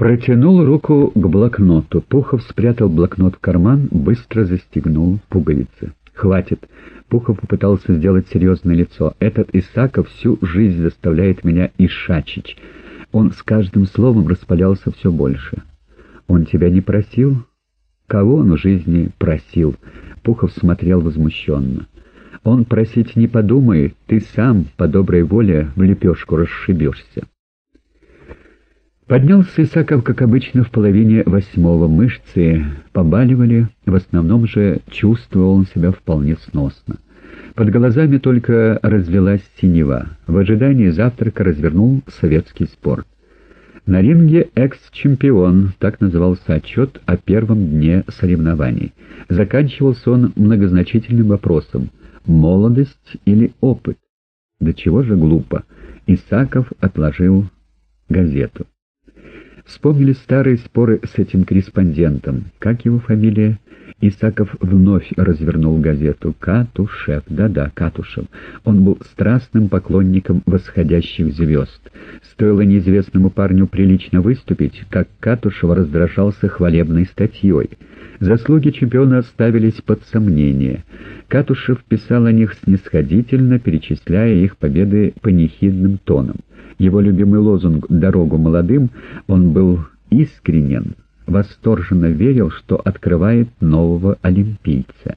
Протянул руку к блокноту. Пухов спрятал блокнот в карман, быстро застегнул пуговицы. «Хватит!» Пухов попытался сделать серьезное лицо. «Этот Исаков всю жизнь заставляет меня ишачить». Он с каждым словом распалялся все больше. «Он тебя не просил?» «Кого он в жизни просил?» Пухов смотрел возмущенно. «Он просить не подумает, ты сам по доброй воле в лепешку расшибешься». Поднялся Исаков, как обычно, в половине восьмого. Мышцы побаливали, в основном же чувствовал он себя вполне сносно. Под глазами только разлилась синева. В ожидании завтрака развернул советский спорт. На ринге экс-чемпион, так назывался отчет о первом дне соревнований. Заканчивался он многозначительным вопросом «молодость или опыт?». До чего же глупо. Исаков отложил газету. Вспомнили старые споры с этим корреспондентом. Как его фамилия? Исаков вновь развернул газету. Катушев, да-да, Катушев. Он был страстным поклонником восходящих звезд. Стоило неизвестному парню прилично выступить, как Катушев раздражался хвалебной статьей. Заслуги чемпиона ставились под сомнение. Катушев писал о них снисходительно, перечисляя их победы панихидным тоном. Его любимый лозунг «Дорогу молодым» он был искренен, восторженно верил, что открывает нового олимпийца.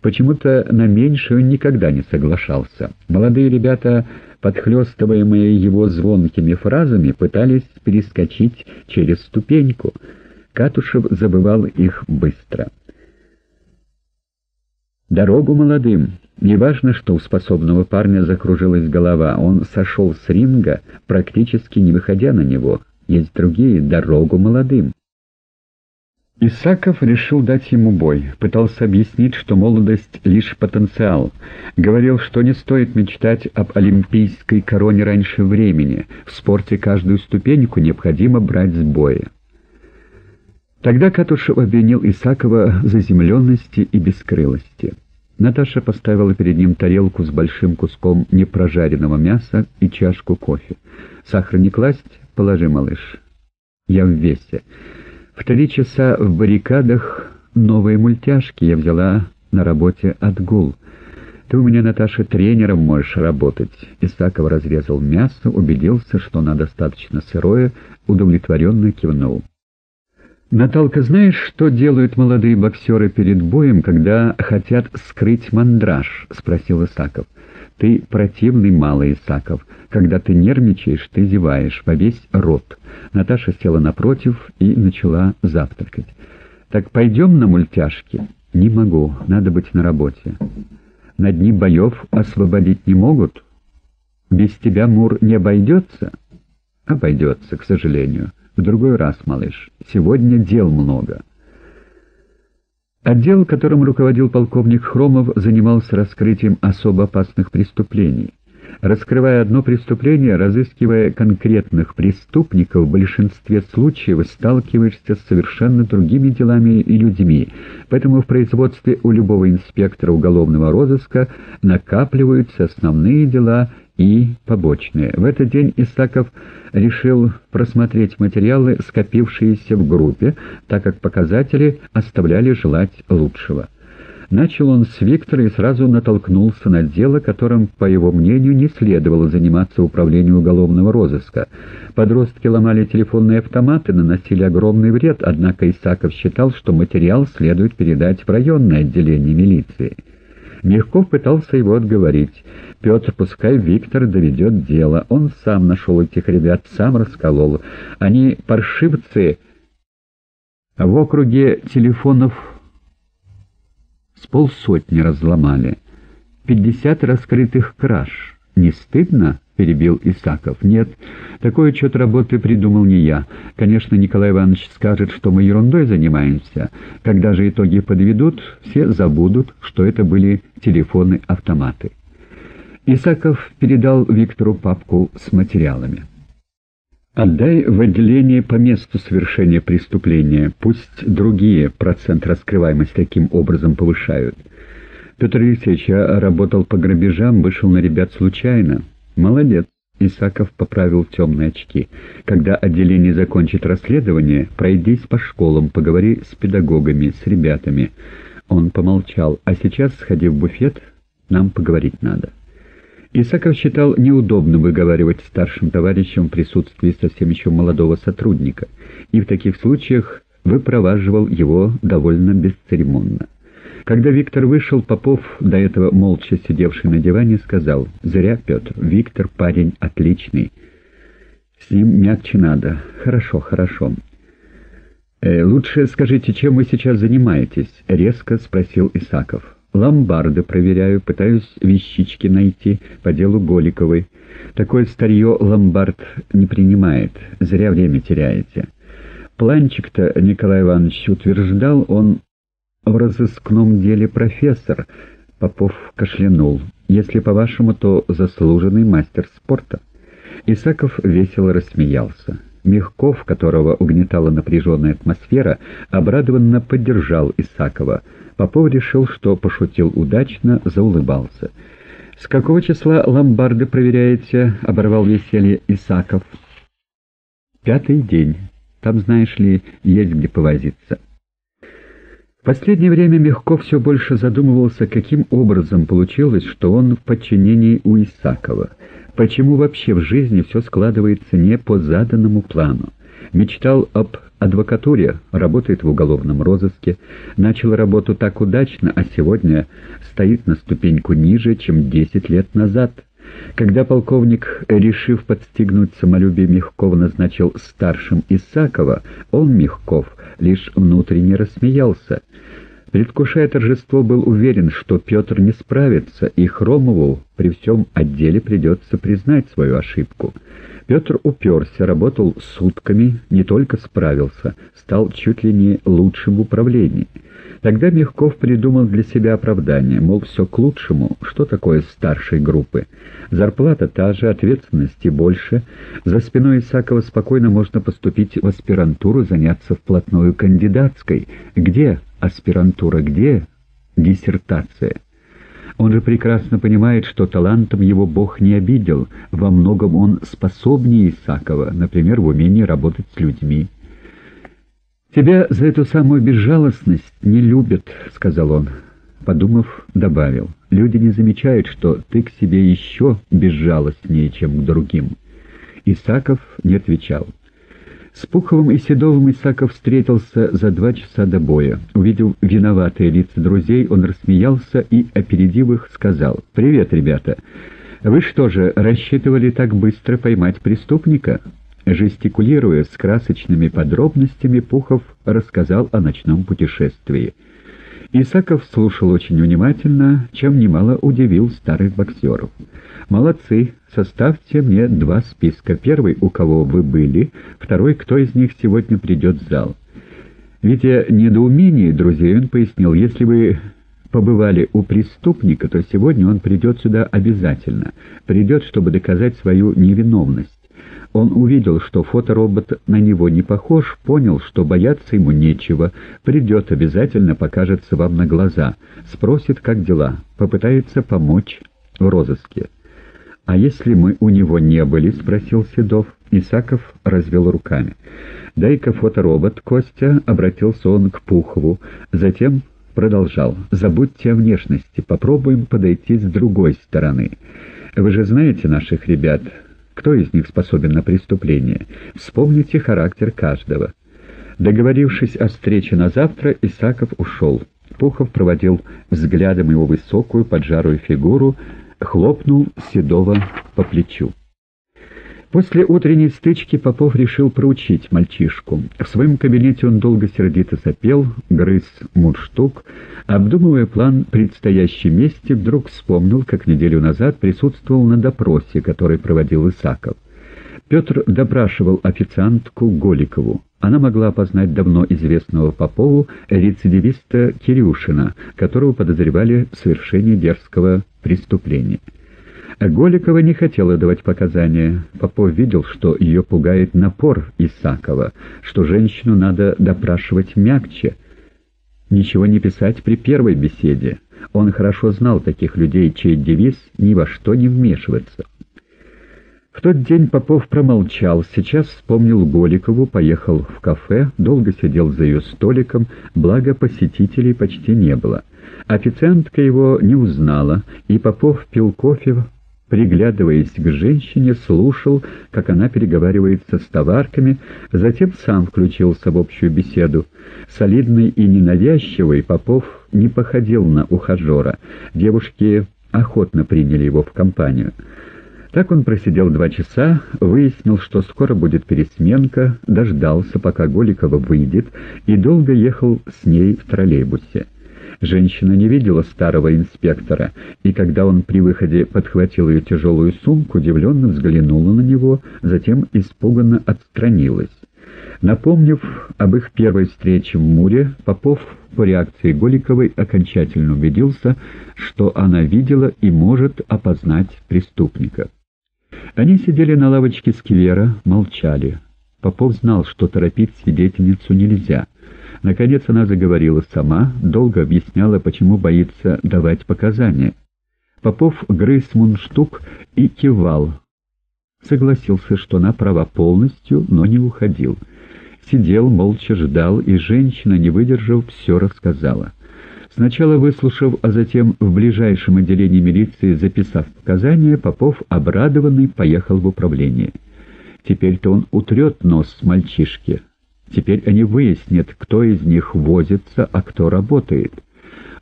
Почему-то на меньшее он никогда не соглашался. Молодые ребята, подхлестываемые его звонкими фразами, пытались перескочить через ступеньку. Катушев забывал их быстро. «Дорогу молодым» Неважно, что у способного парня закружилась голова, он сошел с ринга, практически не выходя на него. Есть другие — дорогу молодым. Исаков решил дать ему бой, пытался объяснить, что молодость — лишь потенциал. Говорил, что не стоит мечтать об олимпийской короне раньше времени, в спорте каждую ступеньку необходимо брать с боя. Тогда Катушев обвинил Исакова в заземленности и бескрылости. Наташа поставила перед ним тарелку с большим куском непрожаренного мяса и чашку кофе. «Сахар не класть? Положи, малыш. Я в весе. В три часа в баррикадах новые мультяшки я взяла на работе отгул. Ты у меня, Наташа, тренером можешь работать». Исаков разрезал мясо, убедился, что оно достаточно сырое, удовлетворенно кивнул. «Наталка, знаешь, что делают молодые боксеры перед боем, когда хотят скрыть мандраж?» — спросил Исаков. «Ты противный малый, Исаков. Когда ты нервничаешь, ты зеваешь во весь рот». Наташа села напротив и начала завтракать. «Так пойдем на мультяшки?» «Не могу, надо быть на работе». «На дни боев освободить не могут?» «Без тебя, Мур, не обойдется?» «Обойдется, к сожалению». В другой раз, малыш. Сегодня дел много. Отдел, которым руководил полковник Хромов, занимался раскрытием особо опасных преступлений. Раскрывая одно преступление, разыскивая конкретных преступников, в большинстве случаев сталкиваешься с совершенно другими делами и людьми, поэтому в производстве у любого инспектора уголовного розыска накапливаются основные дела и побочные. В этот день Исаков решил просмотреть материалы, скопившиеся в группе, так как показатели оставляли желать лучшего. Начал он с Виктора и сразу натолкнулся на дело, которым, по его мнению, не следовало заниматься управлением уголовного розыска. Подростки ломали телефонные автоматы, наносили огромный вред, однако Исаков считал, что материал следует передать в районное отделение милиции. Мягков пытался его отговорить. «Петр, пускай Виктор доведет дело. Он сам нашел этих ребят, сам расколол. Они паршивцы. В округе телефонов с полсотни разломали. Пятьдесят раскрытых краж. Не стыдно?» — перебил Исаков. «Нет, такой отчет работы придумал не я. Конечно, Николай Иванович скажет, что мы ерундой занимаемся. Когда же итоги подведут, все забудут, что это были телефоны-автоматы». Исаков передал Виктору папку с материалами. «Отдай в отделение по месту совершения преступления. Пусть другие процент раскрываемости таким образом повышают. Петр Алексеевич, я работал по грабежам, вышел на ребят случайно. Молодец. Исаков поправил темные очки. «Когда отделение закончит расследование, пройдись по школам, поговори с педагогами, с ребятами». Он помолчал. «А сейчас сходи в буфет, нам поговорить надо». Исаков считал неудобно выговаривать старшим товарищам в присутствии совсем еще молодого сотрудника, и в таких случаях выпроваживал его довольно бесцеремонно. Когда Виктор вышел, Попов, до этого молча сидевший на диване, сказал, «Зря, Петр, Виктор парень отличный. С ним мягче надо. Хорошо, хорошо». «Э, «Лучше скажите, чем вы сейчас занимаетесь?» — резко спросил Исаков. «Ломбарды проверяю, пытаюсь вещички найти по делу Голиковой. Такое старье ломбард не принимает. Зря время теряете». Планчик-то Николай Иванович утверждал, он в разыскном деле профессор. Попов кашлянул. Если по-вашему, то заслуженный мастер спорта. Исаков весело рассмеялся. Мягков, которого угнетала напряженная атмосфера, обрадованно поддержал Исакова. Попов решил, что пошутил удачно, заулыбался. «С какого числа ломбарды проверяете?» — оборвал веселье Исаков. «Пятый день. Там, знаешь ли, есть где повозиться». В последнее время Мягко все больше задумывался, каким образом получилось, что он в подчинении у Исакова. Почему вообще в жизни все складывается не по заданному плану? Мечтал об адвокатуре, работает в уголовном розыске, начал работу так удачно, а сегодня стоит на ступеньку ниже, чем десять лет назад. Когда полковник, решив подстегнуть самолюбие Мягкова, назначил старшим Исакова, он, Мягков, лишь внутренне рассмеялся. Предвкушая торжество, был уверен, что Петр не справится, и Хромову при всем отделе придется признать свою ошибку. Петр уперся, работал сутками, не только справился, стал чуть ли не лучшим в управлении. Тогда Мягков придумал для себя оправдание, мол, все к лучшему, что такое старшей группы. Зарплата та же, ответственности больше. За спиной Исакова спокойно можно поступить в аспирантуру, заняться вплотную кандидатской. Где аспирантура, где диссертация? Он же прекрасно понимает, что талантом его Бог не обидел, во многом он способнее Исакова, например, в умении работать с людьми. «Тебя за эту самую безжалостность не любят», — сказал он. Подумав, добавил. «Люди не замечают, что ты к себе еще безжалостнее, чем к другим». Исаков не отвечал. С Пуховым и Седовым Исаков встретился за два часа до боя. Увидев виноватые лица друзей, он рассмеялся и, опередив их, сказал «Привет, ребята! Вы что же, рассчитывали так быстро поймать преступника?» Жестикулируя с красочными подробностями, Пухов рассказал о ночном путешествии. Исаков слушал очень внимательно, чем немало удивил старых боксеров. «Молодцы, составьте мне два списка. Первый, у кого вы были, второй, кто из них сегодня придет в зал». Видя недоумение друзей, он пояснил, если вы побывали у преступника, то сегодня он придет сюда обязательно. Придет, чтобы доказать свою невиновность. Он увидел, что фоторобот на него не похож, понял, что бояться ему нечего, придет обязательно, покажется вам на глаза, спросит, как дела, попытается помочь в розыске. «А если мы у него не были?» — спросил Седов. Исаков развел руками. «Дай-ка фоторобот, Костя», — обратился он к Пухову. Затем продолжал. «Забудьте о внешности, попробуем подойти с другой стороны. Вы же знаете наших ребят, кто из них способен на преступление? Вспомните характер каждого. Договорившись о встрече на завтра, Исаков ушел. Пухов проводил взглядом его высокую поджарую фигуру, хлопнул Седова по плечу. После утренней стычки Попов решил проучить мальчишку. В своем кабинете он долго сердито сопел, грыз мундштук. Обдумывая план предстоящей мести, вдруг вспомнил, как неделю назад присутствовал на допросе, который проводил Исаков. Петр допрашивал официантку Голикову. Она могла опознать давно известного Попову рецидивиста Кирюшина, которого подозревали в совершении дерзкого преступления. Голикова не хотела давать показания. Попов видел, что ее пугает напор Исакова, что женщину надо допрашивать мягче. Ничего не писать при первой беседе. Он хорошо знал таких людей, чей девиз «ни во что не вмешиваться». В тот день Попов промолчал, сейчас вспомнил Голикову, поехал в кафе, долго сидел за ее столиком, благо посетителей почти не было. Официантка его не узнала, и Попов пил кофе, приглядываясь к женщине, слушал, как она переговаривается с товарками, затем сам включился в общую беседу. Солидный и ненавязчивый Попов не походил на ухажера. Девушки охотно приняли его в компанию. Так он просидел два часа, выяснил, что скоро будет пересменка, дождался, пока Голикова выйдет, и долго ехал с ней в троллейбусе. Женщина не видела старого инспектора, и когда он при выходе подхватил ее тяжелую сумку, удивленно взглянула на него, затем испуганно отстранилась. Напомнив об их первой встрече в Муре, Попов по реакции Голиковой окончательно убедился, что она видела и может опознать преступника. Они сидели на лавочке сквера, молчали. Попов знал, что торопить свидетельницу нельзя. Наконец она заговорила сама, долго объясняла, почему боится давать показания. Попов грыз мундштук и кивал. Согласился, что она права полностью, но не уходил. Сидел, молча ждал, и женщина, не выдержав, все рассказала. Сначала выслушав, а затем в ближайшем отделении милиции записав показания, Попов, обрадованный, поехал в управление. Теперь-то он утрет нос мальчишке. Теперь они выяснят, кто из них возится, а кто работает.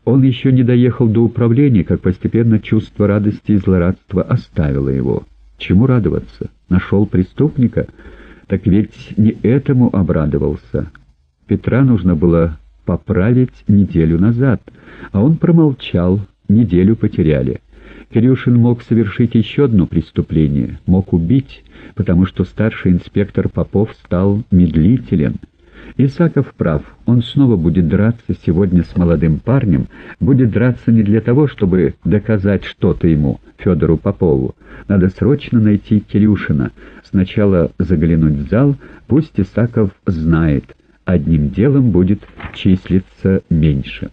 Он еще не доехал до управления, как постепенно чувство радости и злорадства оставило его. Чему радоваться? Нашел преступника? Так ведь не этому обрадовался. Петра нужно было поправить неделю назад, а он промолчал, неделю потеряли. Кирюшин мог совершить еще одно преступление, мог убить, потому что старший инспектор Попов стал медлителен. Исаков прав, он снова будет драться сегодня с молодым парнем, будет драться не для того, чтобы доказать что-то ему, Федору Попову. Надо срочно найти Кирюшина, сначала заглянуть в зал, пусть Исаков знает, одним делом будет числиться меньше.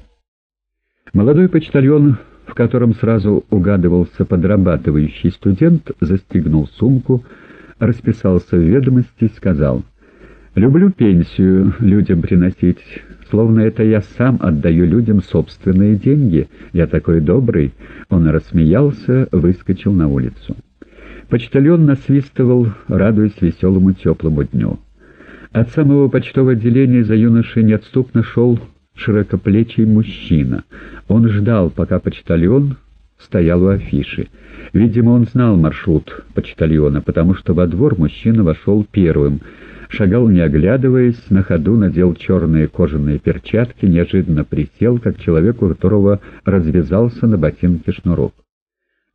Молодой почтальон, в котором сразу угадывался подрабатывающий студент, застегнул сумку, расписался в ведомости, сказал, «Люблю пенсию людям приносить, словно это я сам отдаю людям собственные деньги. Я такой добрый». Он рассмеялся, выскочил на улицу. Почтальон насвистывал, радуясь веселому теплому дню. От самого почтового отделения за юношей неотступно шел широкоплечий мужчина. Он ждал, пока почтальон стоял у афиши. Видимо, он знал маршрут почтальона, потому что во двор мужчина вошел первым. Шагал не оглядываясь, на ходу надел черные кожаные перчатки, неожиданно присел, как человек, у которого развязался на ботинке шнурок.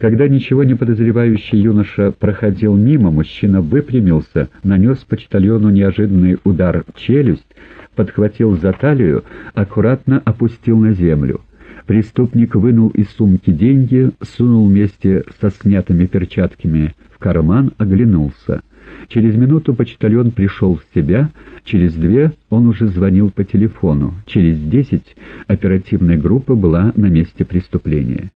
Когда ничего не подозревающий юноша проходил мимо, мужчина выпрямился, нанес почтальону неожиданный удар в челюсть, подхватил за талию, аккуратно опустил на землю. Преступник вынул из сумки деньги, сунул вместе со снятыми перчатками в карман, оглянулся. Через минуту почтальон пришел в себя, через две он уже звонил по телефону, через десять оперативная группа была на месте преступления.